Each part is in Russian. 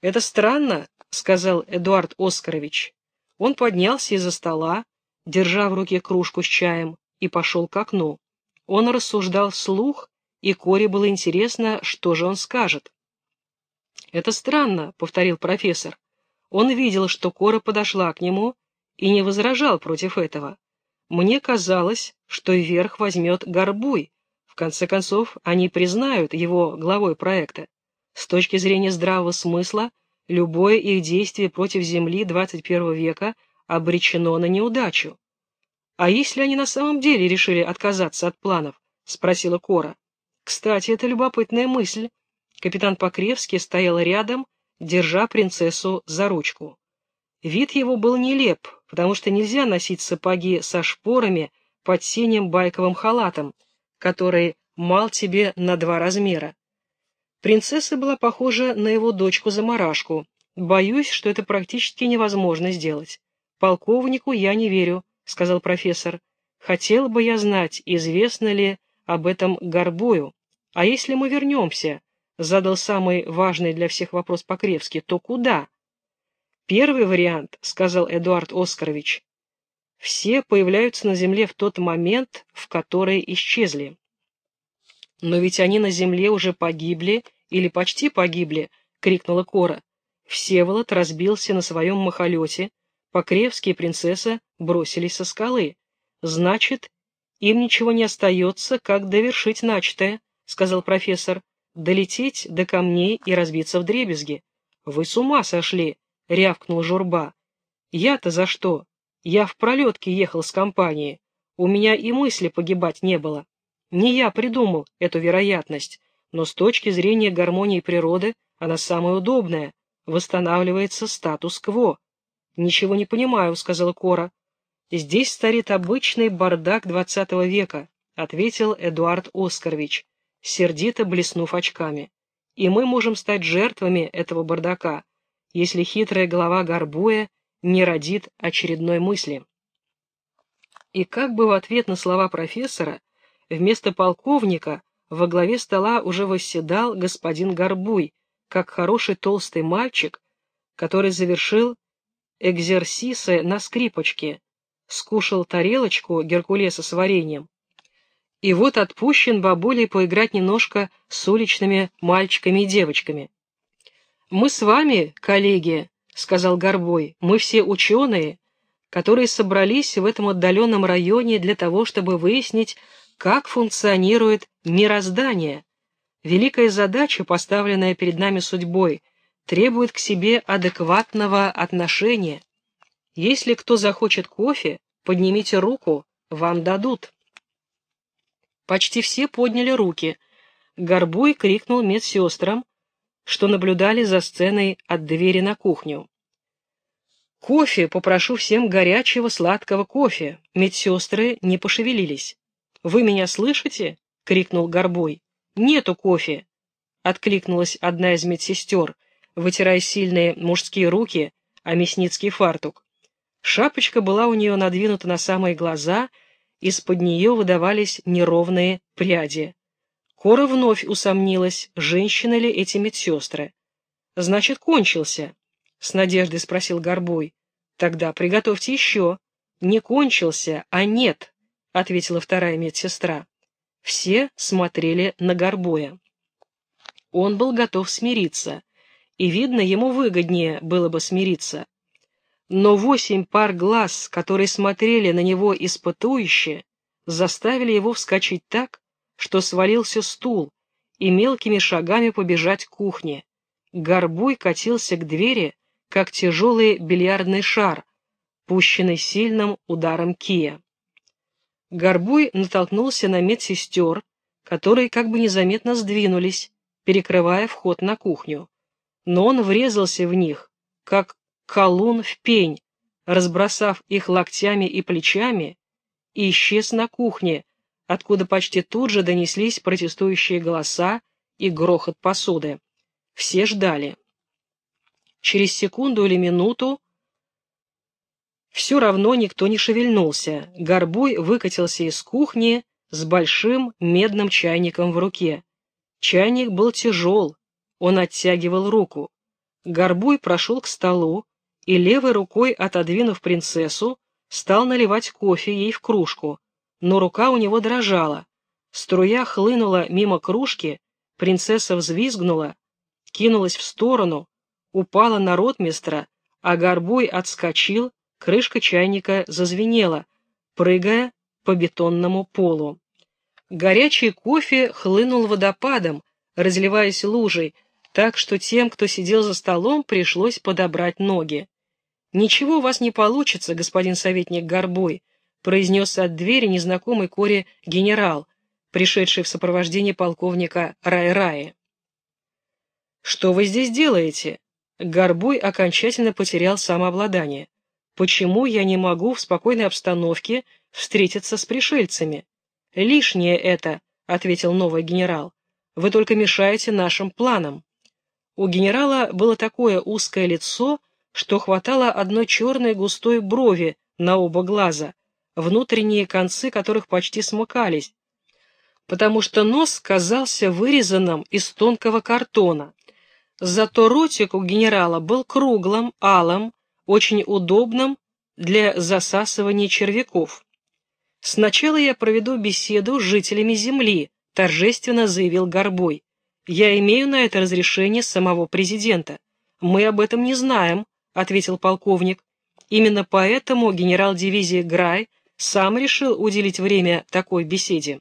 «Это странно», — сказал Эдуард Оскарович. Он поднялся из-за стола, держа в руке кружку с чаем, и пошел к окну. Он рассуждал вслух, и Коре было интересно, что же он скажет. «Это странно», — повторил профессор. Он видел, что Кора подошла к нему и не возражал против этого. Мне казалось, что вверх возьмет Горбуй. В конце концов, они признают его главой проекта. С точки зрения здравого смысла, любое их действие против Земли 21 века обречено на неудачу. «А если они на самом деле решили отказаться от планов?» — спросила Кора. «Кстати, это любопытная мысль». Капитан Покревский стоял рядом, держа принцессу за ручку. Вид его был нелеп, потому что нельзя носить сапоги со шпорами под синим байковым халатом, который мал тебе на два размера. Принцесса была похожа на его дочку-замарашку. Боюсь, что это практически невозможно сделать. Полковнику я не верю, — сказал профессор. «Хотел бы я знать, известно ли об этом Горбою. А если мы вернемся?» — задал самый важный для всех вопрос Покревский. «То куда?» «Первый вариант», — сказал Эдуард Оскарович. «Все появляются на Земле в тот момент, в который исчезли». «Но ведь они на Земле уже погибли или почти погибли», — крикнула Кора. Всеволод разбился на своем махолете, Покревский и принцесса бросились со скалы. Значит, им ничего не остается, как довершить начатое, сказал профессор, долететь до камней и разбиться в дребезги. Вы с ума сошли, рявкнул Журба. Я-то за что? Я в пролетке ехал с компанией. У меня и мысли погибать не было. Не я придумал эту вероятность, но с точки зрения гармонии природы она самая удобная. Восстанавливается статус-кво. «Ничего не понимаю», — сказала Кора. «Здесь старит обычный бардак двадцатого века», — ответил Эдуард Оскарович, сердито блеснув очками. «И мы можем стать жертвами этого бардака, если хитрая голова Горбуя не родит очередной мысли». И как бы в ответ на слова профессора, вместо полковника во главе стола уже восседал господин Горбуй, как хороший толстый мальчик, который завершил экзерсисы на скрипочке, скушал тарелочку Геркулеса с вареньем. И вот отпущен бабулей поиграть немножко с уличными мальчиками и девочками. «Мы с вами, коллеги», — сказал Горбой, — «мы все ученые, которые собрались в этом отдаленном районе для того, чтобы выяснить, как функционирует мироздание. Великая задача, поставленная перед нами судьбой — требует к себе адекватного отношения. Если кто захочет кофе, поднимите руку, вам дадут. Почти все подняли руки. Горбуй крикнул медсестрам, что наблюдали за сценой от двери на кухню. «Кофе, попрошу всем горячего сладкого кофе!» Медсестры не пошевелились. «Вы меня слышите?» — крикнул Горбой. «Нету кофе!» — откликнулась одна из медсестер, вытирая сильные мужские руки, а мясницкий фартук. Шапочка была у нее надвинута на самые глаза, из-под нее выдавались неровные пряди. Кора вновь усомнилась, женщины ли эти медсестры. «Значит, кончился?» — с надеждой спросил Горбой. «Тогда приготовьте еще». «Не кончился, а нет», — ответила вторая медсестра. Все смотрели на Горбоя. Он был готов смириться и, видно, ему выгоднее было бы смириться. Но восемь пар глаз, которые смотрели на него испытующе, заставили его вскочить так, что свалился стул и мелкими шагами побежать к кухне. Горбуй катился к двери, как тяжелый бильярдный шар, пущенный сильным ударом кия. Горбуй натолкнулся на медсестер, которые как бы незаметно сдвинулись, перекрывая вход на кухню но он врезался в них, как колун в пень, разбросав их локтями и плечами, и исчез на кухне, откуда почти тут же донеслись протестующие голоса и грохот посуды. Все ждали. Через секунду или минуту все равно никто не шевельнулся. Горбуй выкатился из кухни с большим медным чайником в руке. Чайник был тяжел, он оттягивал руку. Горбуй прошел к столу и левой рукой, отодвинув принцессу, стал наливать кофе ей в кружку, но рука у него дрожала. Струя хлынула мимо кружки, принцесса взвизгнула, кинулась в сторону, упала на ротмистра, а горбуй отскочил, крышка чайника зазвенела, прыгая по бетонному полу. Горячий кофе хлынул водопадом, разливаясь лужей, так что тем, кто сидел за столом, пришлось подобрать ноги. «Ничего у вас не получится, господин советник Горбой», произнес от двери незнакомый Коре генерал, пришедший в сопровождении полковника Рай-Раи. «Что вы здесь делаете?» Горбуй окончательно потерял самообладание. «Почему я не могу в спокойной обстановке встретиться с пришельцами?» «Лишнее это», — ответил новый генерал. «Вы только мешаете нашим планам». У генерала было такое узкое лицо, что хватало одной черной густой брови на оба глаза, внутренние концы которых почти смыкались, потому что нос казался вырезанным из тонкого картона. Зато ротик у генерала был круглым, алым, очень удобным для засасывания червяков. «Сначала я проведу беседу с жителями Земли», — торжественно заявил Горбой. «Я имею на это разрешение самого президента. Мы об этом не знаем», — ответил полковник. «Именно поэтому генерал дивизии Грай сам решил уделить время такой беседе».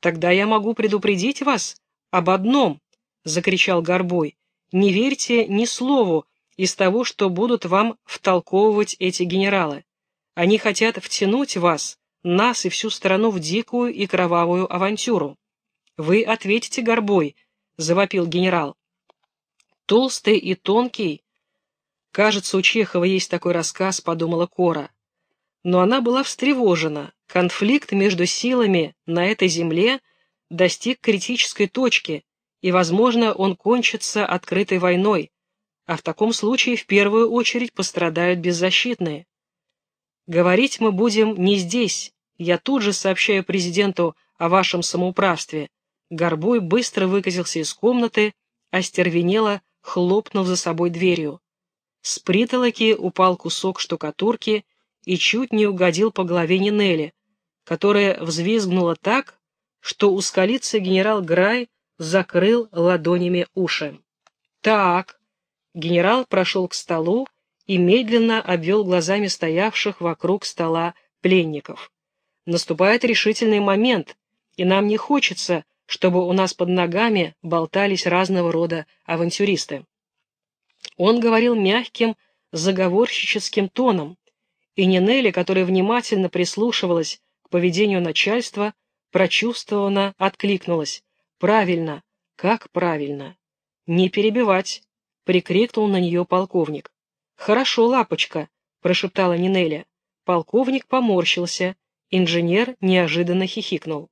«Тогда я могу предупредить вас об одном», — закричал Горбой. «Не верьте ни слову из того, что будут вам втолковывать эти генералы. Они хотят втянуть вас, нас и всю страну в дикую и кровавую авантюру. Вы ответите, Горбой, — завопил генерал. Толстый и тонкий. Кажется, у Чехова есть такой рассказ, — подумала Кора. Но она была встревожена. Конфликт между силами на этой земле достиг критической точки, и, возможно, он кончится открытой войной, а в таком случае в первую очередь пострадают беззащитные. Говорить мы будем не здесь, я тут же сообщаю президенту о вашем самоуправстве. Горбой быстро выкатился из комнаты, остервенело хлопнув за собой дверью. С притолоки упал кусок штукатурки и чуть не угодил по голове Нинели, которая взвизгнула так, что у скалицы генерал Грай закрыл ладонями уши. «Так», — генерал прошел к столу и медленно обвел глазами стоявших вокруг стола пленников. Наступает решительный момент, и нам не хочется, чтобы у нас под ногами болтались разного рода авантюристы. Он говорил мягким, заговорщическим тоном, и Нинелли, которая внимательно прислушивалась к поведению начальства, прочувствованно откликнулась. «Правильно, как правильно!» «Не перебивать!» — прикрикнул на нее полковник. «Хорошо, лапочка!» — прошептала Нинелли. Полковник поморщился Инженер неожиданно хихикнул.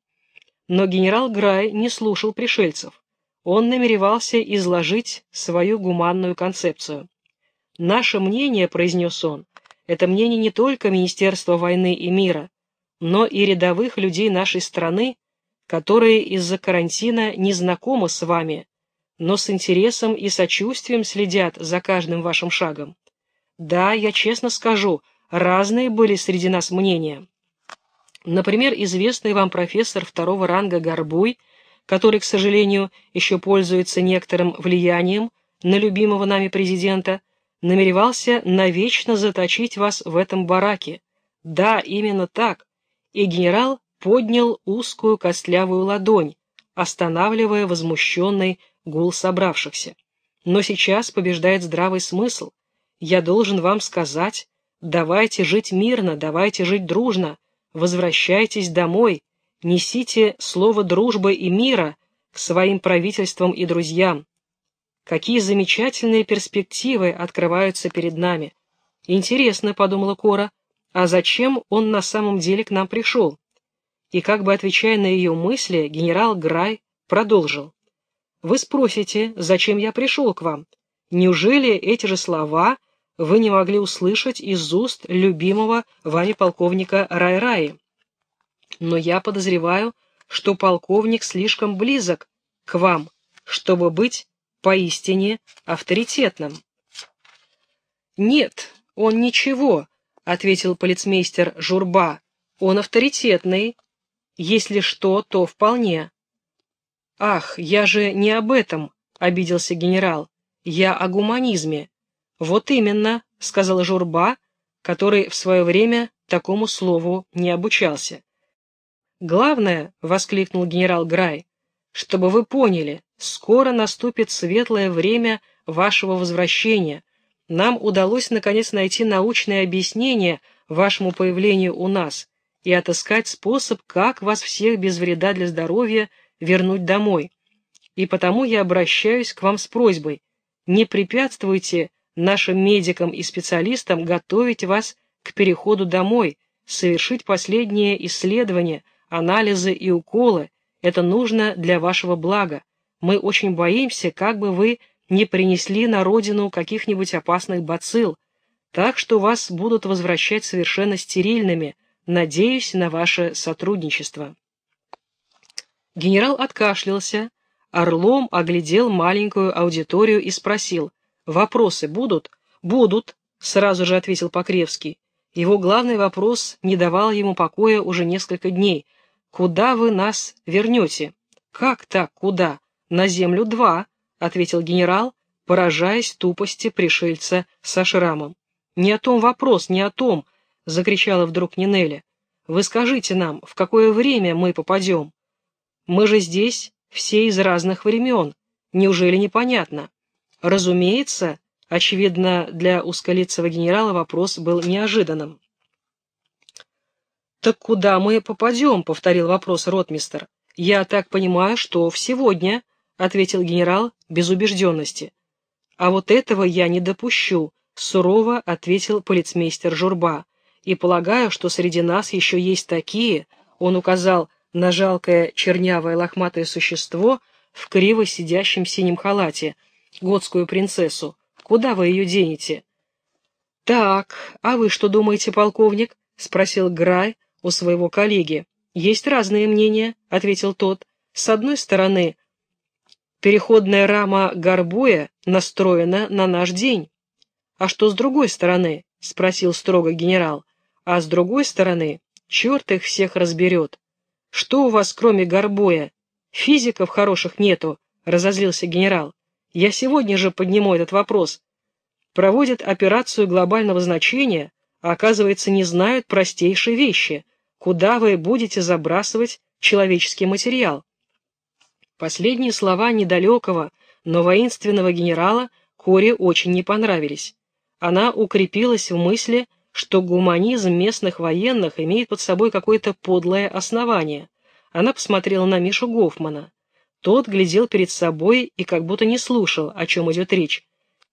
Но генерал Грай не слушал пришельцев. Он намеревался изложить свою гуманную концепцию. «Наше мнение», — произнес он, — «это мнение не только Министерства войны и мира, но и рядовых людей нашей страны, которые из-за карантина не знакомы с вами, но с интересом и сочувствием следят за каждым вашим шагом. Да, я честно скажу, разные были среди нас мнения. Например, известный вам профессор второго ранга Горбуй, который, к сожалению, еще пользуется некоторым влиянием на любимого нами президента, намеревался навечно заточить вас в этом бараке. Да, именно так. И генерал поднял узкую костлявую ладонь, останавливая возмущенный гул собравшихся. Но сейчас побеждает здравый смысл. Я должен вам сказать, давайте жить мирно, давайте жить дружно, возвращайтесь домой, несите слово дружбы и мира к своим правительствам и друзьям. Какие замечательные перспективы открываются перед нами. Интересно, подумала Кора, а зачем он на самом деле к нам пришел? И как бы отвечая на ее мысли, генерал Грай продолжил. Вы спросите, зачем я пришел к вам? Неужели эти же слова вы не могли услышать из уст любимого вами полковника Рай-Раи. Но я подозреваю, что полковник слишком близок к вам, чтобы быть поистине авторитетным. Нет, он ничего, ответил полицмейстер Журба. Он авторитетный. Если что, то вполне. Ах, я же не об этом, обиделся генерал. Я о гуманизме. Вот именно, сказала Журба, который в свое время такому слову не обучался. «Главное», — воскликнул генерал Грай, — «чтобы вы поняли, скоро наступит светлое время вашего возвращения. Нам удалось наконец найти научное объяснение вашему появлению у нас и отыскать способ, как вас всех без вреда для здоровья вернуть домой. И потому я обращаюсь к вам с просьбой, не препятствуйте нашим медикам и специалистам готовить вас к переходу домой, совершить последние исследования, анализы и уколы. Это нужно для вашего блага. Мы очень боимся, как бы вы не принесли на родину каких-нибудь опасных бацилл, так что вас будут возвращать совершенно стерильными. Надеюсь на ваше сотрудничество. Генерал откашлялся, орлом оглядел маленькую аудиторию и спросил, «Вопросы будут?» «Будут», — сразу же ответил Покревский. Его главный вопрос не давал ему покоя уже несколько дней. «Куда вы нас вернете?» «Как так, куда?» «На землю-2», — ответил генерал, поражаясь тупости пришельца со шрамом. «Не о том вопрос, не о том», — закричала вдруг Нинеля. «Вы скажите нам, в какое время мы попадем? Мы же здесь все из разных времен. Неужели непонятно?» «Разумеется», Очевидно, для узколицего генерала вопрос был неожиданным. «Так куда мы попадем?» — повторил вопрос ротмистер. «Я так понимаю, что в сегодня», — ответил генерал без убежденности. «А вот этого я не допущу», — сурово ответил полицмейстер Журба. «И полагаю, что среди нас еще есть такие», — он указал на жалкое чернявое лохматое существо в криво сидящем синем халате, готскую принцессу, Куда вы ее денете?» «Так, а вы что думаете, полковник?» — спросил Грай у своего коллеги. «Есть разные мнения», — ответил тот. «С одной стороны, переходная рама Горбуя настроена на наш день». «А что с другой стороны?» — спросил строго генерал. «А с другой стороны, черт их всех разберет. Что у вас, кроме Горбоя? Физиков хороших нету», — разозлился генерал. Я сегодня же подниму этот вопрос. Проводят операцию глобального значения, а оказывается не знают простейшие вещи. Куда вы будете забрасывать человеческий материал? Последние слова недалекого, но воинственного генерала Коре очень не понравились. Она укрепилась в мысли, что гуманизм местных военных имеет под собой какое-то подлое основание. Она посмотрела на Мишу Гофмана. Тот глядел перед собой и как будто не слушал, о чем идет речь.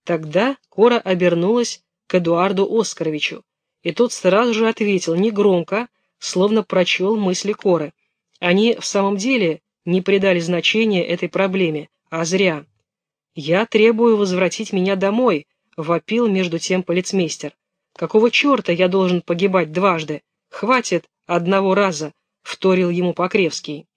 Тогда Кора обернулась к Эдуарду Оскаровичу, и тот сразу же ответил негромко, словно прочел мысли Коры. Они в самом деле не придали значения этой проблеме, а зря. «Я требую возвратить меня домой», — вопил между тем полицмейстер. «Какого черта я должен погибать дважды? Хватит одного раза», — вторил ему Покревский.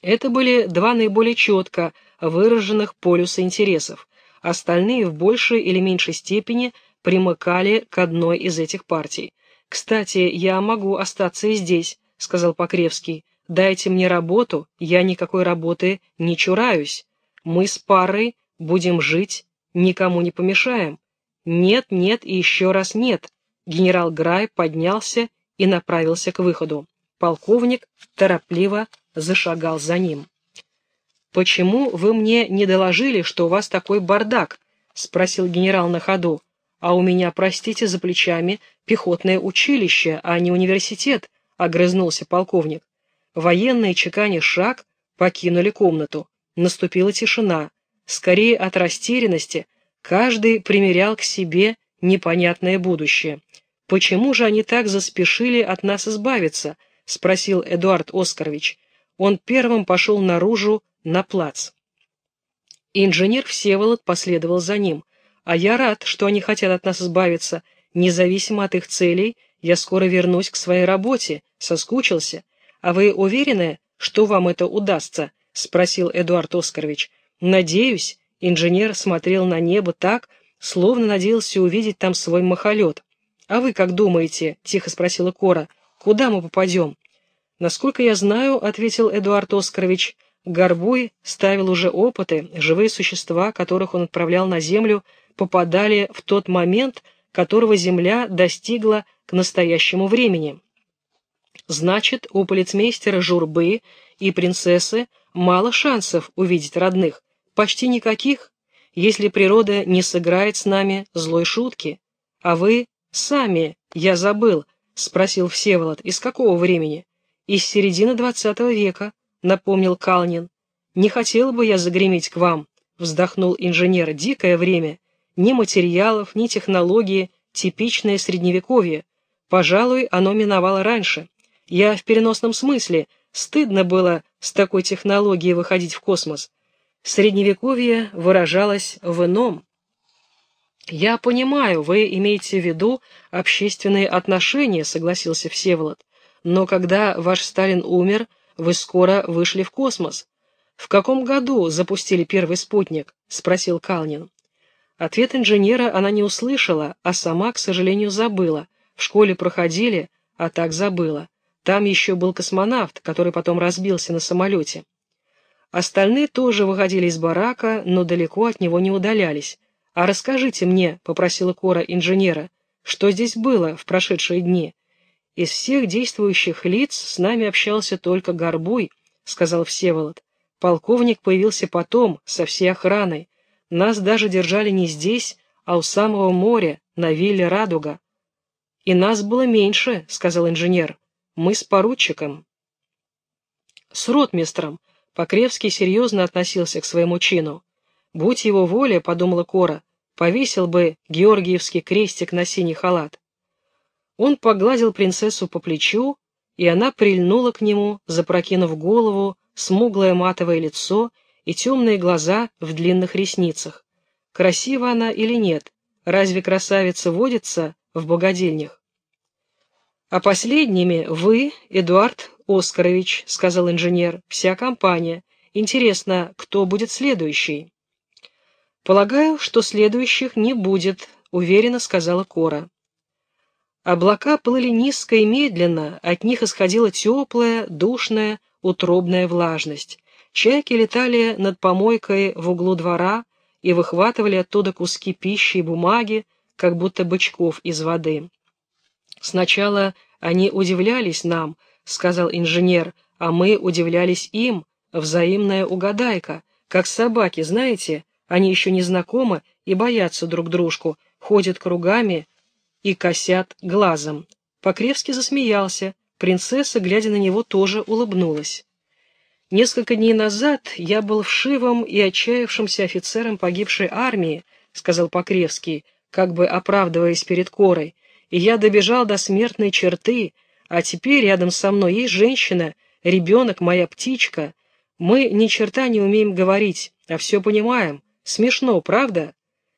Это были два наиболее четко выраженных полюса интересов. Остальные в большей или меньшей степени примыкали к одной из этих партий. «Кстати, я могу остаться и здесь», — сказал Покревский. «Дайте мне работу, я никакой работы не чураюсь. Мы с парой будем жить, никому не помешаем». «Нет, нет и еще раз нет». Генерал Грай поднялся и направился к выходу. Полковник торопливо зашагал за ним. «Почему вы мне не доложили, что у вас такой бардак?» — спросил генерал на ходу. «А у меня, простите, за плечами пехотное училище, а не университет», — огрызнулся полковник. Военные, чеканя шаг, покинули комнату. Наступила тишина. Скорее от растерянности каждый примерял к себе непонятное будущее. «Почему же они так заспешили от нас избавиться?» — спросил Эдуард Оскарович он первым пошел наружу на плац. Инженер Всеволод последовал за ним. «А я рад, что они хотят от нас избавиться. Независимо от их целей, я скоро вернусь к своей работе. Соскучился. А вы уверены, что вам это удастся?» — спросил Эдуард Оскарович. «Надеюсь». Инженер смотрел на небо так, словно надеялся увидеть там свой махолет. «А вы как думаете?» — тихо спросила Кора. «Куда мы попадем?» «Насколько я знаю», — ответил Эдуард Оскарович, — «Горбуй ставил уже опыты, живые существа, которых он отправлял на Землю, попадали в тот момент, которого Земля достигла к настоящему времени. Значит, у полицмейстера Журбы и принцессы мало шансов увидеть родных, почти никаких, если природа не сыграет с нами злой шутки. А вы сами, я забыл, спросил Всеволод, из какого времени? Из середины двадцатого века, напомнил Калнин. Не хотел бы я загреметь к вам, вздохнул инженер, дикое время. Ни материалов, ни технологии, типичное средневековье. Пожалуй, оно миновало раньше. Я в переносном смысле. Стыдно было с такой технологией выходить в космос. Средневековье выражалось в ином. «Я понимаю, вы имеете в виду общественные отношения», — согласился Всеволод. «Но когда ваш Сталин умер, вы скоро вышли в космос. В каком году запустили первый спутник?» — спросил Калнин. Ответ инженера она не услышала, а сама, к сожалению, забыла. В школе проходили, а так забыла. Там еще был космонавт, который потом разбился на самолете. Остальные тоже выходили из барака, но далеко от него не удалялись. «А расскажите мне», — попросила Кора инженера, — «что здесь было в прошедшие дни?» «Из всех действующих лиц с нами общался только Горбуй», — сказал Всеволод. «Полковник появился потом, со всей охраной. Нас даже держали не здесь, а у самого моря, на вилле «Радуга». «И нас было меньше», — сказал инженер. «Мы с поручиком». С ротмистром Покревский серьезно относился к своему чину. «Будь его воля», — подумала Кора, — «повесил бы георгиевский крестик на синий халат». Он погладил принцессу по плечу, и она прильнула к нему, запрокинув голову, смуглое матовое лицо — и темные глаза в длинных ресницах. Красива она или нет? Разве красавица водится в богадельнях? А последними вы, Эдуард Оскарович, сказал инженер, вся компания. Интересно, кто будет следующий? Полагаю, что следующих не будет, уверенно сказала Кора. Облака плыли низко и медленно, от них исходила теплая, душная, утробная влажность. Чайки летали над помойкой в углу двора и выхватывали оттуда куски пищи и бумаги, как будто бычков из воды. «Сначала они удивлялись нам», — сказал инженер, — «а мы удивлялись им, взаимная угадайка, как собаки, знаете, они еще не знакомы и боятся друг дружку, ходят кругами и косят глазом». Покревский засмеялся, принцесса, глядя на него, тоже улыбнулась. «Несколько дней назад я был вшивым и отчаявшимся офицером погибшей армии», сказал Покревский, как бы оправдываясь перед Корой, «и я добежал до смертной черты, а теперь рядом со мной есть женщина, ребенок, моя птичка. Мы ни черта не умеем говорить, а все понимаем. Смешно, правда?»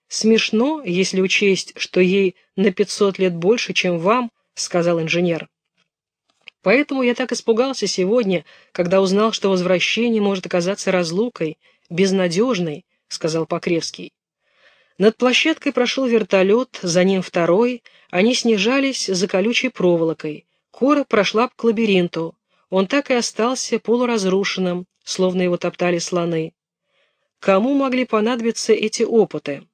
«Смешно, если учесть, что ей на пятьсот лет больше, чем вам», — сказал инженер. Поэтому я так испугался сегодня, когда узнал, что возвращение может оказаться разлукой, безнадежной, — сказал Покревский. Над площадкой прошел вертолет, за ним второй, они снижались за колючей проволокой. Кора прошла к лабиринту, он так и остался полуразрушенным, словно его топтали слоны. Кому могли понадобиться эти опыты?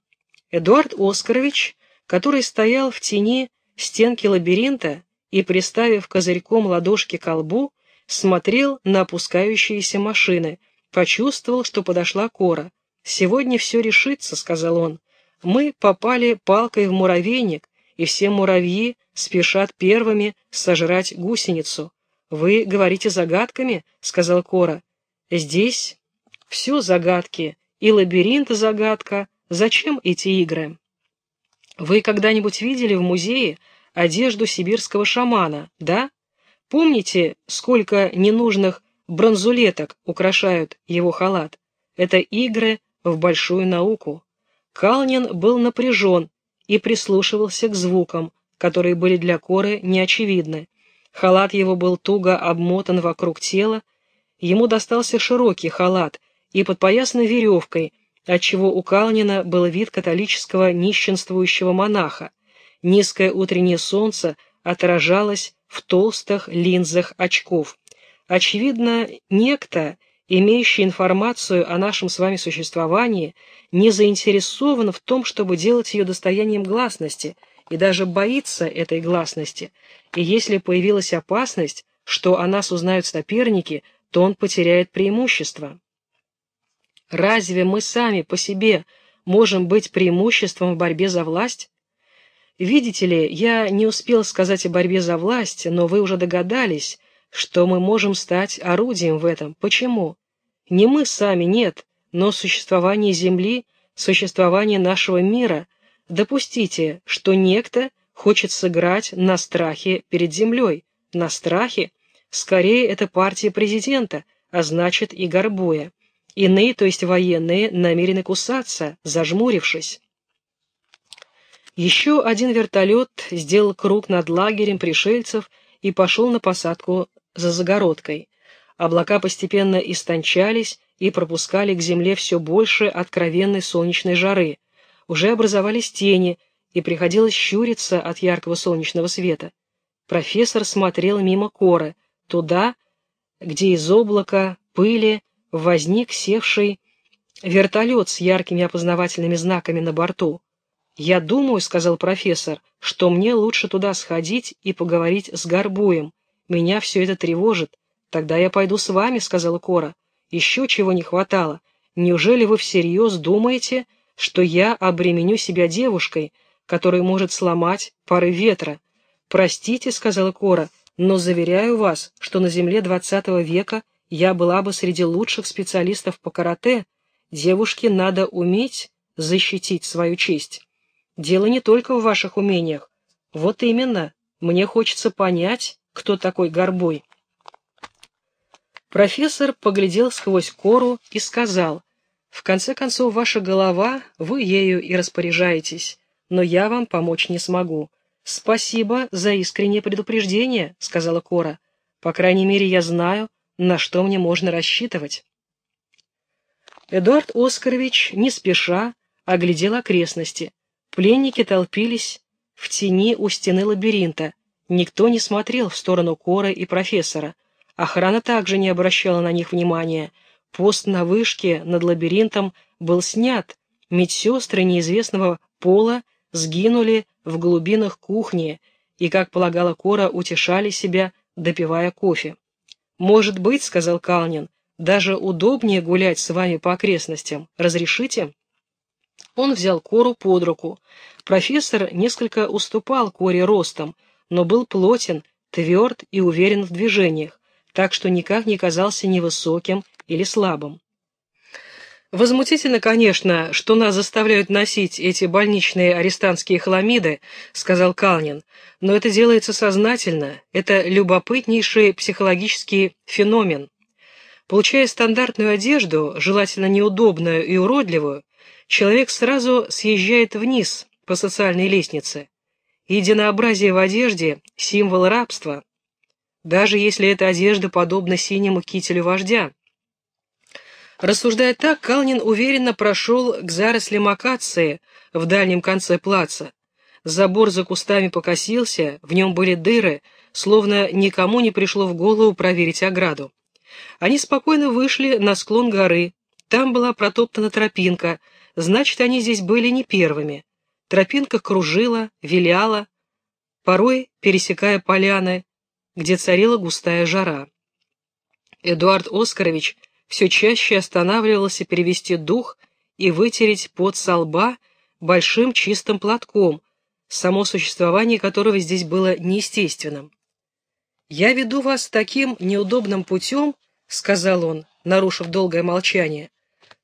Эдуард Оскарович, который стоял в тени стенки лабиринта, и, приставив козырьком ладошки к лбу, смотрел на опускающиеся машины, почувствовал, что подошла Кора. «Сегодня все решится», — сказал он. «Мы попали палкой в муравейник, и все муравьи спешат первыми сожрать гусеницу. «Вы говорите загадками?» — сказал Кора. «Здесь все загадки, и лабиринт загадка. Зачем эти игры?» «Вы когда-нибудь видели в музее одежду сибирского шамана, да? Помните, сколько ненужных бронзулеток украшают его халат? Это игры в большую науку. Калнин был напряжен и прислушивался к звукам, которые были для Коры неочевидны. Халат его был туго обмотан вокруг тела, ему достался широкий халат и подпоясанный веревкой, отчего у Калнина был вид католического нищенствующего монаха. Низкое утреннее солнце отражалось в толстых линзах очков. Очевидно, некто, имеющий информацию о нашем с вами существовании, не заинтересован в том, чтобы делать ее достоянием гласности, и даже боится этой гласности. И если появилась опасность, что о нас узнают соперники, то он потеряет преимущество. Разве мы сами по себе можем быть преимуществом в борьбе за власть? Видите ли, я не успел сказать о борьбе за власть, но вы уже догадались, что мы можем стать орудием в этом. Почему? Не мы сами, нет, но существование Земли, существование нашего мира. Допустите, что некто хочет сыграть на страхе перед Землей. На страхе? Скорее, это партия президента, а значит и Горбуя. Иные, то есть военные, намерены кусаться, зажмурившись. Еще один вертолет сделал круг над лагерем пришельцев и пошел на посадку за загородкой. Облака постепенно истончались и пропускали к земле все больше откровенной солнечной жары. Уже образовались тени, и приходилось щуриться от яркого солнечного света. Профессор смотрел мимо коры, туда, где из облака пыли возник севший вертолет с яркими опознавательными знаками на борту. «Я думаю», — сказал профессор, — «что мне лучше туда сходить и поговорить с Горбуем. Меня все это тревожит. Тогда я пойду с вами», — сказала Кора. «Еще чего не хватало. Неужели вы всерьез думаете, что я обременю себя девушкой, которая может сломать пары ветра?» «Простите», — сказала Кора, — «но заверяю вас, что на земле двадцатого века я была бы среди лучших специалистов по карате. Девушке надо уметь защитить свою честь». Дело не только в ваших умениях. Вот именно, мне хочется понять, кто такой Горбой. Профессор поглядел сквозь кору и сказал, «В конце концов, ваша голова, вы ею и распоряжаетесь, но я вам помочь не смогу». «Спасибо за искреннее предупреждение», — сказала Кора. «По крайней мере, я знаю, на что мне можно рассчитывать». Эдуард Оскарович, не спеша, оглядел окрестности. Пленники толпились в тени у стены лабиринта. Никто не смотрел в сторону Коры и профессора. Охрана также не обращала на них внимания. Пост на вышке над лабиринтом был снят. Медсестры неизвестного пола сгинули в глубинах кухни и, как полагала Кора, утешали себя, допивая кофе. «Может быть, — сказал Калнин, — даже удобнее гулять с вами по окрестностям. Разрешите?» Он взял Кору под руку. Профессор несколько уступал Коре ростом, но был плотен, тверд и уверен в движениях, так что никак не казался невысоким или слабым. «Возмутительно, конечно, что нас заставляют носить эти больничные арестантские хламиды», — сказал Калнин, «но это делается сознательно, это любопытнейший психологический феномен. Получая стандартную одежду, желательно неудобную и уродливую, человек сразу съезжает вниз по социальной лестнице. Единообразие в одежде – символ рабства, даже если эта одежда подобна синему кителю вождя. Рассуждая так, Калнин уверенно прошел к зарослям акации в дальнем конце плаца. Забор за кустами покосился, в нем были дыры, словно никому не пришло в голову проверить ограду. Они спокойно вышли на склон горы, там была протоптана тропинка, значит, они здесь были не первыми. Тропинка кружила, виляла, порой пересекая поляны, где царила густая жара. Эдуард Оскарович все чаще останавливался перевести дух и вытереть пот со лба большим чистым платком, само существование которого здесь было неестественным. «Я веду вас таким неудобным путем», — сказал он, нарушив долгое молчание,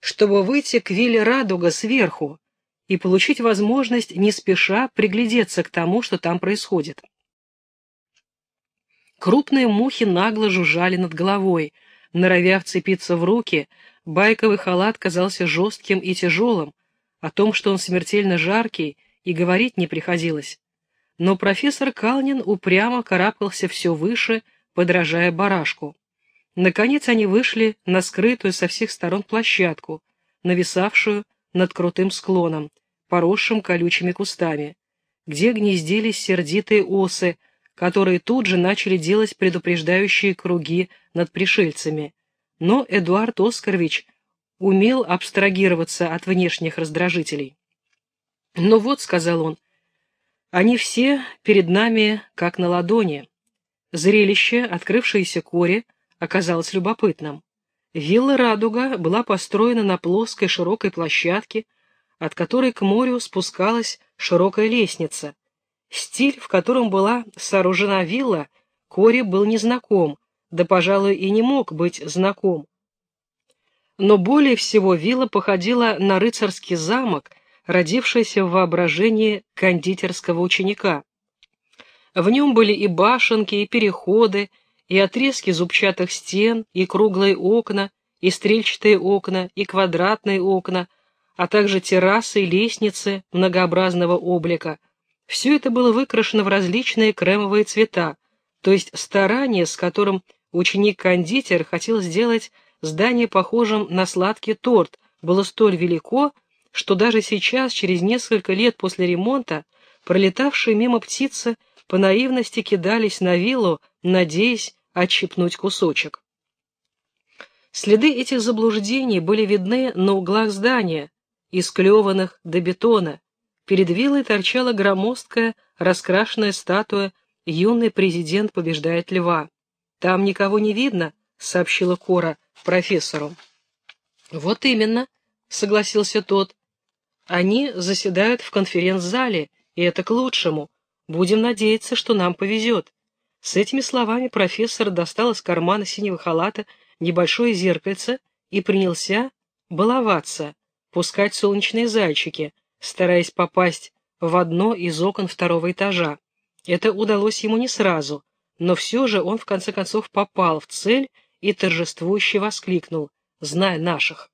чтобы выйти к вилле Радуга сверху и получить возможность не спеша приглядеться к тому, что там происходит. Крупные мухи нагло жужжали над головой, норовя вцепиться в руки, байковый халат казался жестким и тяжелым, о том, что он смертельно жаркий, и говорить не приходилось. Но профессор Калнин упрямо карабкался все выше, подражая барашку. Наконец они вышли на скрытую со всех сторон площадку, нависавшую над крутым склоном, поросшим колючими кустами, где гнездились сердитые осы, которые тут же начали делать предупреждающие круги над пришельцами. Но Эдуард Оскарович умел абстрагироваться от внешних раздражителей. «Ну вот», — сказал он, — «они все перед нами как на ладони». Зрелище, открывшееся коре, оказалось любопытным. Вилла «Радуга» была построена на плоской широкой площадке, от которой к морю спускалась широкая лестница. Стиль, в котором была сооружена вилла, Коре был незнаком, да, пожалуй, и не мог быть знаком. Но более всего вилла походила на рыцарский замок, родившийся в воображении кондитерского ученика. В нем были и башенки, и переходы, и отрезки зубчатых стен, и круглые окна, и стрельчатые окна, и квадратные окна, а также террасы и лестницы многообразного облика. Все это было выкрашено в различные кремовые цвета, то есть старание, с которым ученик-кондитер хотел сделать здание похожим на сладкий торт, было столь велико, что даже сейчас, через несколько лет после ремонта, пролетавшие мимо птицы по наивности кидались на виллу, надеясь отщипнуть кусочек. Следы этих заблуждений были видны на углах здания, исклеванных до бетона. Перед виллой торчала громоздкая, раскрашенная статуя «Юный президент побеждает льва». «Там никого не видно», — сообщила Кора профессору. «Вот именно», — согласился тот. «Они заседают в конференц-зале, и это к лучшему. Будем надеяться, что нам повезет». С этими словами профессор достал из кармана синего халата небольшое зеркальце и принялся баловаться, пускать солнечные зайчики, стараясь попасть в одно из окон второго этажа. Это удалось ему не сразу, но все же он в конце концов попал в цель и торжествующе воскликнул, зная наших.